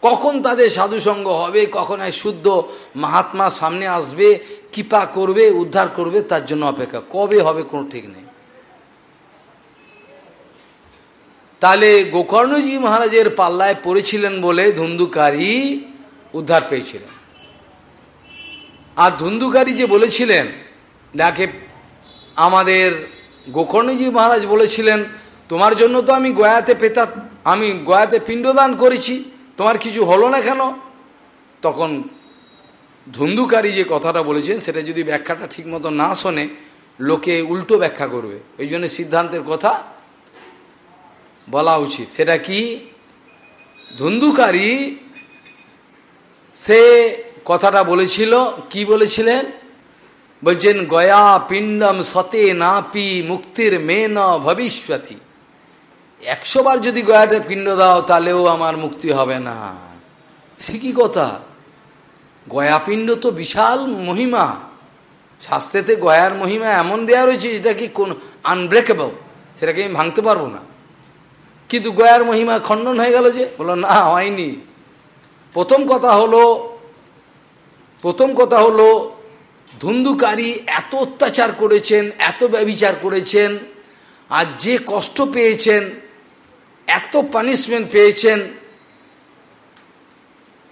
কখন তাদের সাধুসঙ্গ হবে, কখন এক শুদ্ধ মহাত্মা সামনে আসবে, কৃপা করবে, উদ্ধার করবে, তার জন্য অপেক্ষা। কবে হবে কোনো ঠিক নেই। তাহলে গোকর্ণজি মহারাজের পাল্লায় পড়েছিলেন বলে ধুন্দুকারী উদ্ধার পেয়েছিলেন। আর ধুন্দুকারী যে বলেছিলেন, যাকে আমাদের গোকর্ণজি মহারাজ বলেছিলেন, তোমার জন্য তো আমি গয়াতে পেতা, আমি গয়াতে পিণ্ডদান করেছি, তোমার কিছু হলো না কেন? তখন ধুন্দুকারী যে কথাটা বলেছেন, সেটা যদি ব্যাখ্যাটা ঠিকমতো না শোনে, লোকে উল্টো ব্যাখ্যা করবে। এই জন্য সিদ্ধান্তের কথা বলা উচিত। সেটা কি? ধুন্দুকারী সে কথাটা বলেছিল, কি বলেছিলেন? বলছেন, গয়া পিণ্ডম সতে না পি মুক্তির মে ন ভবিষ্যতি। একশো বার যদি গয়াতে পিণ্ড দাও, তাহলেও আমার মুক্তি হবে না। সে কি কথা? গয়াপিণ্ড তো বিশাল মহিমা। শাস্ত্রেতে গয়ার মহিমা এমন দেওয়া রয়েছে, যেটা কি কোন আনব্রেকেবল সেটাকে আমি ভাঙতে পারব না। কিন্তু গয়ার মহিমা খণ্ডন হয়ে গেল যে? বলো না, হয়নি। প্রথম কথা হলো, প্রথম কথা হলো, ধুন্দুকারী এত অত্যাচার করেছেন, এত ব্যবিচার করেছেন, আর যে কষ্ট পেয়েছেন, এত পানিশমেন্ট পেয়েছেন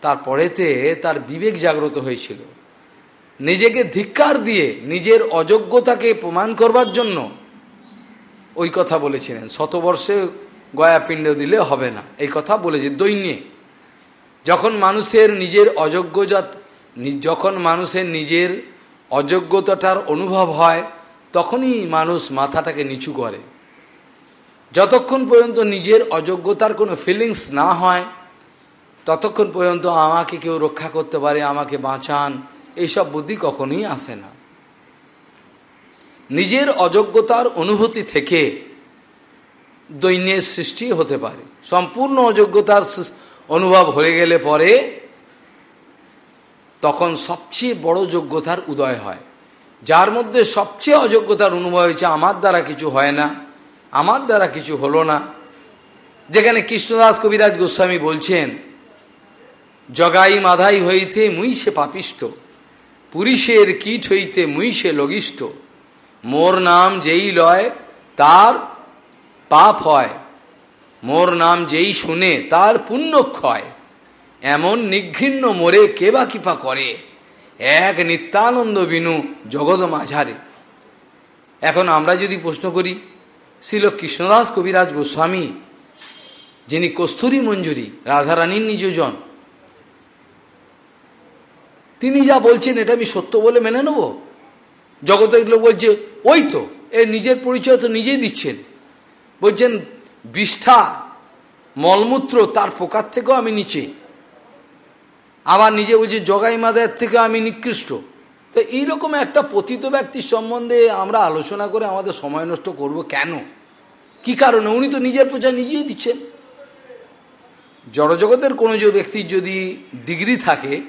তারপরেতে তার বিবেক জাগ্রত হয়েছিল। নিজেকে ধিক্কার দিয়ে, নিজের অযোগ্যতাকে প্রমাণ করবার জন্য ওই কথা বলেছিলেন। শতবর্ষে গয়া পিণ্ড দিলে হবে না। এই কথা বলেছে দৈন্যে। যখন মানুষের নিজের অযোগ্যজাত যখন মানুষের নিজের অযোগ্যতাটার অনুভব হয়, তখনই মানুষ মাথাটাকে নিচু করে। যতক্ষণ পর্যন্ত নিজের অযোগ্যতার কোনো ফিলিংস না হয়, ততক্ষণ পর্যন্ত আমাকে কেউ রক্ষা করতে পারে, আমাকে বাঁচান, এইসব বুদ্ধি কখনোই আসে না। নিজের অযোগ্যতার অনুভূতি থেকে দৈন্যের সৃষ্টি হতে পারে। সম্পূর্ণ অযোগ্যতার অনুভব হয়ে গেলে পরে তখন সবচেয়ে বড় যোগ্যতার উদয় হয়। যার মধ্যে সবচেয়ে অযোগ্যতার অনুভব হয়েছে, আমার দ্বারা কিছু হয় না, আমার দ্বারা কিছু হলো না। যেখানে কৃষ্ণদাস কবিরাজ গোস্বামী বলছেন, জগাই মাধাই হইতে মুই সে পাপিষ্ট পুরুষের কীট হইতে মুই সে লঘিষ্ঠ। মোর নাম যেই লয়, তার পাপ হয়। মোর নাম যেই শুনে তার পুণ্য ক্ষয় এমন নিঘৃণ্য মোরে কে বা কৃপা করে? এক নিত্যানন্দ বিনু জগৎ মাঝারে। এখন আমরা যদি প্রশ্ন করি ছিল কৃষ্ণদাস কবিরাজ গোস্বামী, যিনি কস্তুরী মঞ্জুরি, রাধারানীর নিজজন, তিনি যা বলছেন এটা আমি সত্য বলে মেনে নেব? জগতের লোক বলছে, ওই তো, এ নিজের পরিচয় তো নিজেই দিচ্ছেন। বলছেন, বিষ্ঠা, মলমূত্র তার পোকার থেকেও আমি নিচে। আবার নিজে বলছে, জগাই মাদের থেকে আমি নিকৃষ্ট। তো এইরকম একটা পতিত ব্যক্তির সম্বন্ধে আমরা আলোচনা করে আমাদের সময় নষ্ট করব কেন? কি কারণে? উনি তো নিজের প্রচার নিজেই দিচ্ছেন। জড়জগতের কোনো যে ব্যক্তির যদি ডিগ্রি থাকে,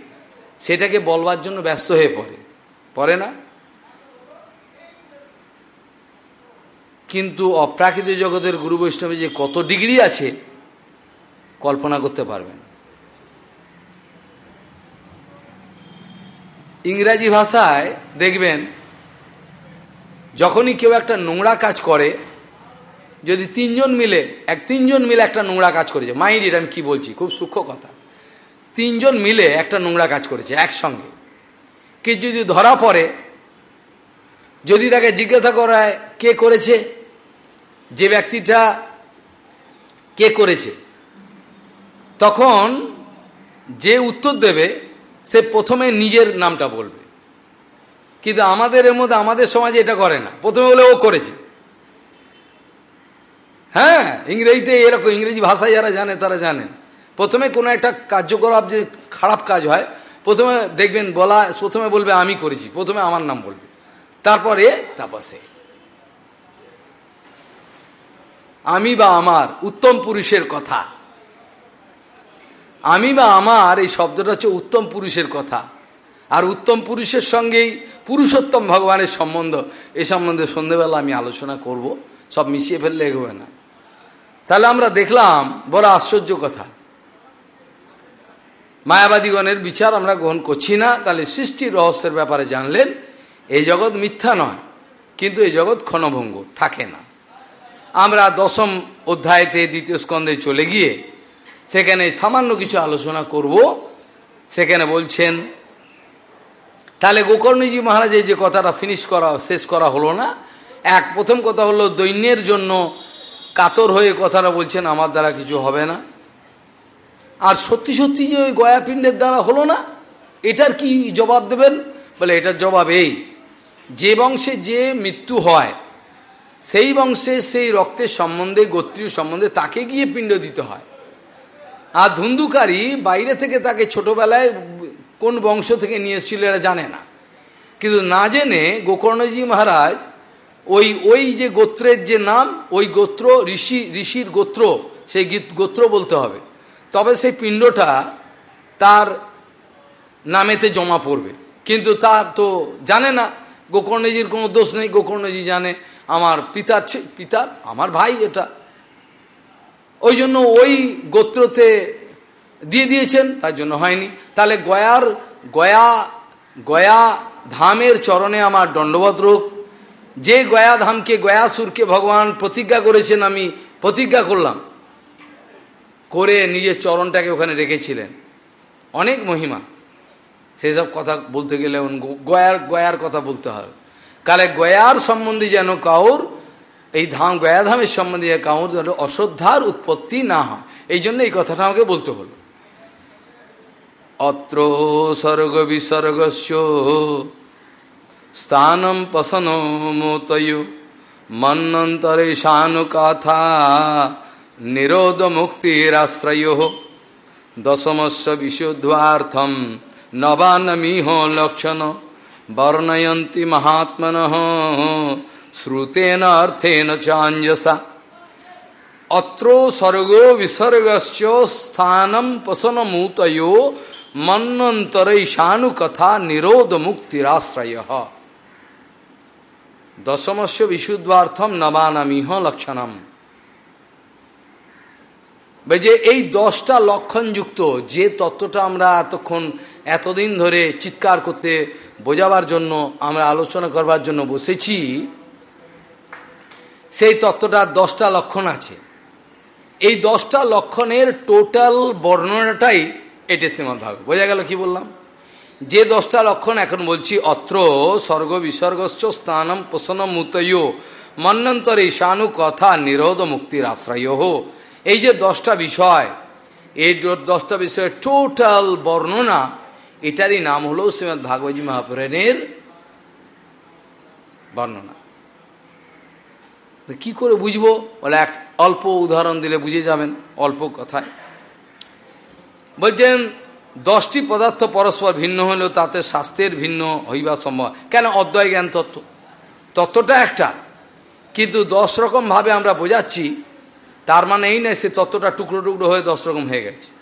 সেটাকে বলবার জন্য ব্যস্ত হয়ে পড়ে। পড়ে না? কিন্তু অপ্রাকৃত জগতের গুরু বৈষ্ণবে যে কত ডিগ্রি আছে, কল্পনা করতে পারবেন। ইংরাজি ভাষায় দেখবেন, যখনই কেউ একটা নোংরা কাজ করে, যদি তিনজন মিলে, এক তিনজন মিলে একটা নোংরা কাজ করেছে মাইন্ড এটা আমি কী বলছি, খুব সূক্ষ্ম কথা। তিনজন মিলে একটা নোংরা কাজ করেছে, একসঙ্গে। কে যদি ধরা পড়ে, যদি তাকে জিজ্ঞাসা করায় কে করেছে? যে ব্যক্তিটা কে করেছে? তখন যে উত্তর দেবে, সে প্রথমে নিজের নামটা বলবে। কিন্তু আমাদের এর মধ্যে, আমাদের সমাজে এটা করে না। প্রথমে বলে ও করেছে। হ্যাঁ ইংরেজিতে এরকম, ইংরেজি ভাষায় যারা জানে, তারা জানেন প্রথমে কোনো একটা কার্যকলাপ যে খারাপ কাজ হয়, প্রথমে দেখবেন বলা, প্রথমে বলবে, আমি করেছি। প্রথমে আমার নাম বলবে। তারপরে, তারপর সে। আমি বা আমার উত্তম পুরুষের কথা। আমি বা আমার এই শব্দটা হচ্ছে উত্তম পুরুষের কথা। আর উত্তম পুরুষের সঙ্গেই পুরুষোত্তম ভগবানের সম্বন্ধ, এ সম্বন্ধে সন্ধেবেলা আমি আলোচনা করব। সব মিশিয়ে ফেললে এগোবে না। তাহলে আমরা দেখলাম, বড় আশ্চর্য কথা। মায়াবাদীগণের বিচার আমরা গ্রহণ করছি না। তাহলে সৃষ্টির রহস্যের ব্যাপারে জানলেন, এই জগৎ মিথ্যা নয়, কিন্তু এই জগৎ ক্ষণভঙ্গ, থাকে না। আমরা দশম অধ্যায়তে দ্বিতীয় স্কন্ধে চলে গিয়ে সেখানে সামান্য কিছু আলোচনা করব। সেখানে বলছেন, তাহলে গোকর্ণজি মহারাজের যে কথাটা ফিনিশ করা, শেষ করা হলো না। এক, প্রথম কথা হলো দৈন্যের জন্য কাতর হয়ে কথাটা বলছেন, আমার দ্বারা কিছু হবে না। আর সত্যি সত্যি যে ওই গয়াপিণ্ডের দ্বারা হলো না, এটার কি জবাব দেবেন? বলে, এটার জবাব এই, যে বংশে যে মৃত্যু হয় সেই বংশে সেই রক্তের সম্বন্ধে, গোত্রীয় সম্বন্ধে তাকে গিয়ে পিণ্ড দিতে হয়। আর ধুন্দুকারী বাইরে থেকে তাকে ছোটবেলায় কোন বংশ থেকে নিয়ে এসেছিল এরা জানে না। কিন্তু না জেনে গোকর্ণজি মহারাজ ওই ওই যে গোত্রের যে নাম, ওই গোত্র ঋষি, ঋষির গোত্র, সেই গীত গোত্র বলতে হবে। তবে সেই পিণ্ডটা তার নামেতে জমা পড়বে। কিন্তু তার তো জানে না গোকর্ণজির কোনো দোষ নেই, গোকর্ণজি জানে। আমার পিতার পিতার, আমার ভাই এটা। ওই জন্য ওই গোত্রতে দিয়ে দিয়েছেন, তার জন্য হয়নি। তাহলে গয়ার, গয়া গয়া ধামের চরণে আমার দণ্ডবত রোগ। যে গয়া ধামকে গয়াসুরকে ভগবান প্রতিজ্ঞা করেছেন, আমি প্রতিজ্ঞা করলাম। করে নিজের চরণটাকে ওখানে রেখেছিলেন। অনেক মহিমা। সেই সব কথা বলতে গেলে গয়ার গয়ার কথা বলতে হবে কালে গয়ার সম্বন্ধে যেন কাউর, এই ধাম গয়াধামের সম্বন্ধে কাউর যেন অশ্রদ্ধার উৎপত্তি না হয়। এই জন্য এই কথাটা আমাকে বলতে হলো। অত্র স্বর্গ বিসর্গস্য স্থানম পসন মোতয় মন্নন্তরে শানুকাথা নিরোধ মুক্তিরাশ্রয় দশমস্য বিশুদ্ধার্থম নবানমিহ লক্ষণ, বর্ণয়ন্তি মহাত্মন, শ্রুতেন অর্থেন চাঞ্জসা। অত্র স্বর্গ বিসর্গশ্চ স্থানম পসনমূতয় মন্নন্তরৈষানুকথা নিরোধ মুক্তিরাশ্রয় দশমস্য বিশুদ্ধার্থম নবানামিহ লক্ষণম। যে এই দশটা লক্ষণযুক্ত, যে তত্ত্বটা আমরা এতক্ষণ এতদিন ধরে চিৎকার করতে বোঝাবার জন্য, আমরা আলোচনা করবার জন্য বসেছি। সেই তত্ত্বটার দশটা লক্ষণ আছে। এই দশটা লক্ষণের টোটাল বর্ণনাটাই এটি শ্রীমদ ভাগ বোঝা গেল কি বললাম? যে দশটা লক্ষণ এখন বলছি, অত্র, স্বর্গ বিসর্গস্থ স্থানম পোষণ মুতয় মন্নন্তর ঈশানু, কথা, নিরোধ, মুক্তির আশ্রয়। এই যে দশটা বিষয়, এই দশটা বিষয়ের টোটাল বর্ণনা এটারই নাম হলো শ্রীমৎ ভাগবতী মহাপুরাণের বর্ণনা। কি করে বুঝব? বলে এক অল্প উদাহরণ দিলে বুঝে যাবেন, অল্প কথায়। বলছেন, দশটি পদার্থ পরস্পর ভিন্ন হলেও তাতে স্বাস্থ্যের ভিন্ন হইবা সম্ভব। কেন? অদ্বয় জ্ঞান তত্ত্ব। তত্ত্বটা একটা। কিন্তু দশ রকমভাবে আমরা বোঝাচ্ছি, তার মানে এই নয়, সে তত্ত্বটা টুকরো টুকরো হয়ে দশ রকম হয়ে গেছে।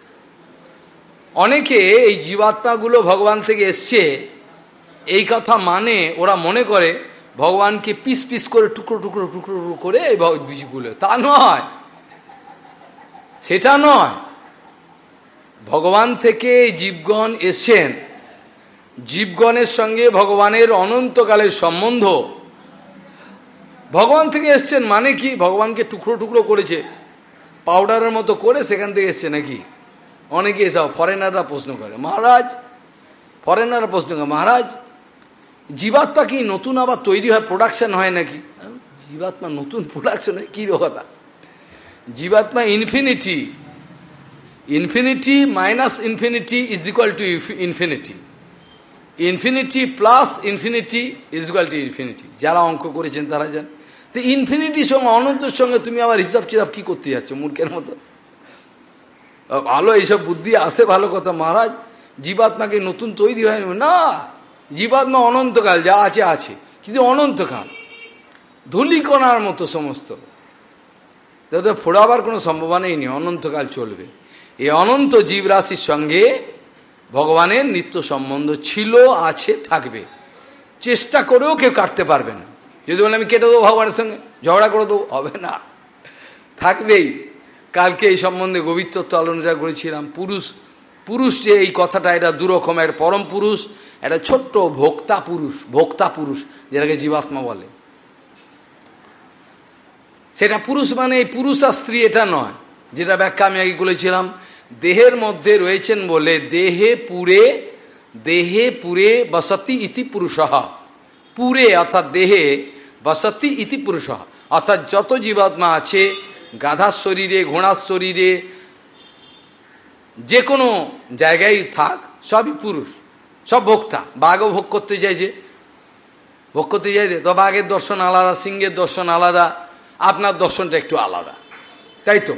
অনেকে এই জীবাত্মাগুলো ভগবান থেকে এসছে। এই কথা মানে ওরা মনে করে ভগবানকে পিস পিস করে টুকরো টুকরো টুকরো টুকরো করে এই বীজগুলো তা নয়। সেটা নয়। ভগবান থেকে জীবগণ এসছেন। জীবগণের সঙ্গে ভগবানের অনন্তকালের সম্বন্ধ। ভগবান থেকে এসছেন মানে কি? ভগবানকে টুকরো টুকরো করেছে। পাউডারের মতো করে সেখান থেকে এসছে নাকি? অনেকে এসব ফরেনাররা প্রশ্ন করে, মহারাজ ফরেনাররা প্রশ্ন করে, মহারাজ, জীবাত্মা কি নতুন আবার তৈরি হয় প্রোডাকশন হয় নাকি? জীবাত্মা নতুন প্রোডাকশন হয়, কী কথা? জীবাত্মা infinity infinity minus infinity is equal to infinity infinity plus infinity is equal to infinity যারা অঙ্ক করেছেন তারা জান তো ইনফিনিটির সঙ্গে, অনন্তর সঙ্গে তুমি আবার হিসাব চিসাব কী করতে যাচ্ছ, মূর্খের মতো? ভালো, এইসব বুদ্ধি আসে ভালো কথা, মহারাজ। জীবাত্মাকে নতুন তৈরি হয় না, জীবাত্মা অনন্তকাল, যা আছে আছে। কিন্তু অনন্তকাল। ধুলিকণার মতো সমস্ত। তাদের ফোড়াবার কোনো সম্ভাবনাই নেই, অনন্তকাল চলবে। এই অনন্ত জীবরাশির সঙ্গে ভগবানের নিত্য সম্বন্ধ ছিল, আছে, থাকবে। চেষ্টা করেও কেউ কাটতে পারবে না। যদি বলে আমি কেটে দেবো ভগবানের সঙ্গে, ঝগড়া করে দেবো, হবে না। থাকবেই। কালকে এই সম্বন্ধে গভীর তত্ত্ব আলোচনা করেছিলাম। পুরুষ পুরুষ যে এই কথাটা, এটা দুরকম একটা পরম পুরুষ, একটা ছোট্ট ভোক্তা পুরুষ ভোক্তা পুরুষ, যেটাকে জীবাত্মা বলে। সেটা পুরুষ মানে এই পুরুষ আর স্ত্রী, এটা নয়। যেটা ব্যাখ্যা আমি আগে বলেছিলাম দেহের মধ্যে রয়েছেন বলে, দেহে পুরে দেহে পুরে বসতি ইতি পুরুষ। পুরে অর্থাৎ দেহে বসতি ইতি পুরুষ। অর্থাৎ যত জীবাত্মা আছে গাধার শরীরে, ঘোড়ার শরীরে যে কোনো জায়গায় থাক, সবই পুরুষ, সব ভোক্তা। বাঘও ভোগ করতে চাইছে ভোগ করতে চাইছে তো বাঘের দর্শন আলাদা, সিংহের দর্শন আলাদা, আপনার দর্শনটা একটু আলাদা। তাই তো?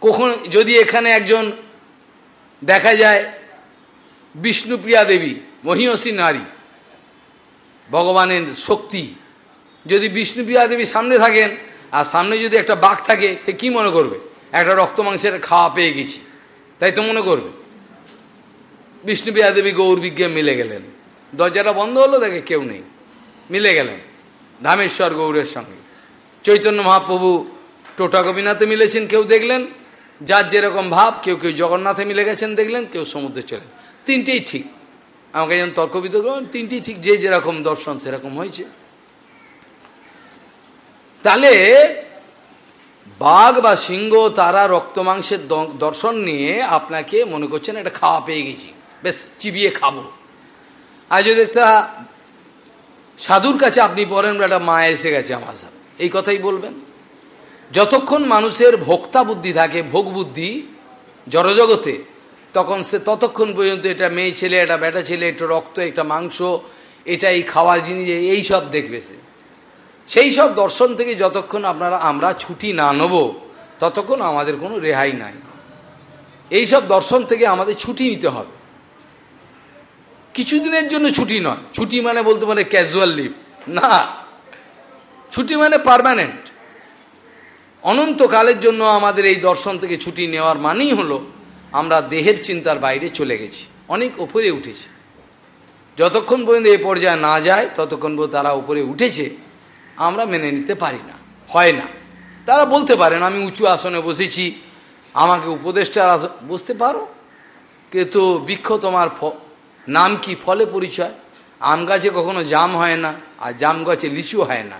কখন যদি এখানে একজন দেখা যায়, বিষ্ণুপ্রিয়া দেবী মহিষী নারী, ভগবানের শক্তি, যদি বিষ্ণু বিয়া দেবী সামনে থাকেন আর সামনে যদি একটা বাঘ থাকে, সে কি মনে করবে? একটা রক্ত মাংসের খাওয়া পেয়ে গেছি। তাই তো মনে করবে। বিষ্ণু বিয়া দেবী গৌর বিজ্ঞে মিলে গেলেন। দরজাটা বন্ধ হলো, দেখে কেউ নেই। মিলে গেলেন ধামেশ্বর গৌরের সঙ্গে। চৈতন্য মহাপ্রভু টোটা গোপীনাথে মিলেছেন, কেউ দেখলেন? যার যেরকম ভাব, কেউ কেউ জগন্নাথে মিলে গেছেন, দেখলেন? কেউ সমুদ্রে চলেন তিনটেই ঠিক। আমাকে যেমন তর্ক বিতর্ক তিনটেই ঠিক। যে যেরকম দর্শন, সেরকম হয়েছে। তাহলে বাঘ বা সিংহ, তারা রক্ত মাংসের দর্শন নিয়ে আপনাকে মনে করছেন এটা খাওয়া পেয়ে গেছি। বেশ, চিবিয়ে খাব। আর যদি একটা সাধুর কাছে আপনি পড়েন একটা মায়ের এসে গেছে আমার সাথে। এই কথাই বলবেন? যতক্ষণ মানুষের ভোক্তা বুদ্ধি থাকে, ভোগ বুদ্ধি জড়জগতে, তখন সে ততক্ষণ পর্যন্ত এটা মেয়ে ছেলে, এটা বেটা ছেলে, একটা রক্ত, একটা মাংস এটা এই খাওয়ার জিনিস, এই সব দেখবে সে। সেই সব দর্শন থেকে যতক্ষণ আপনারা, আমরা ছুটি না নেব, ততক্ষণ আমাদের কোনো রেহাই নাই। এই সব দর্শন থেকে আমাদের ছুটি নিতে হবে। কিছুদিনের জন্য ছুটি নয়। ছুটি মানে বলতে পারে ক্যাজুয়াল লিভ না। ছুটি মানে পারমানেন্ট অনন্তকালের জন্য আমাদের এই দর্শন থেকে ছুটি নেওয়ার মানেই হলো, আমরা দেহের চিন্তার বাইরে চলে গেছি। অনেক ওপরে উঠেছি। যতক্ষণ পর্যন্ত এই পর্যায়ে না যায়, ততক্ষণ পর্যন্ত তারা উপরে উঠেছে। আমরা মেনে নিতে পারি না, হয় না। তারা বলতে পারেন, আমি উঁচু আসনে বসেছি, আমাকে উপদেষ্টার আসন বসতে পারো। কিন্তু বৃক্ষ তোমার নাম কি? ফলে পরিচয়? আম গাছে কখনো জাম হয় না, আর জাম গাছে লিচু হয় না।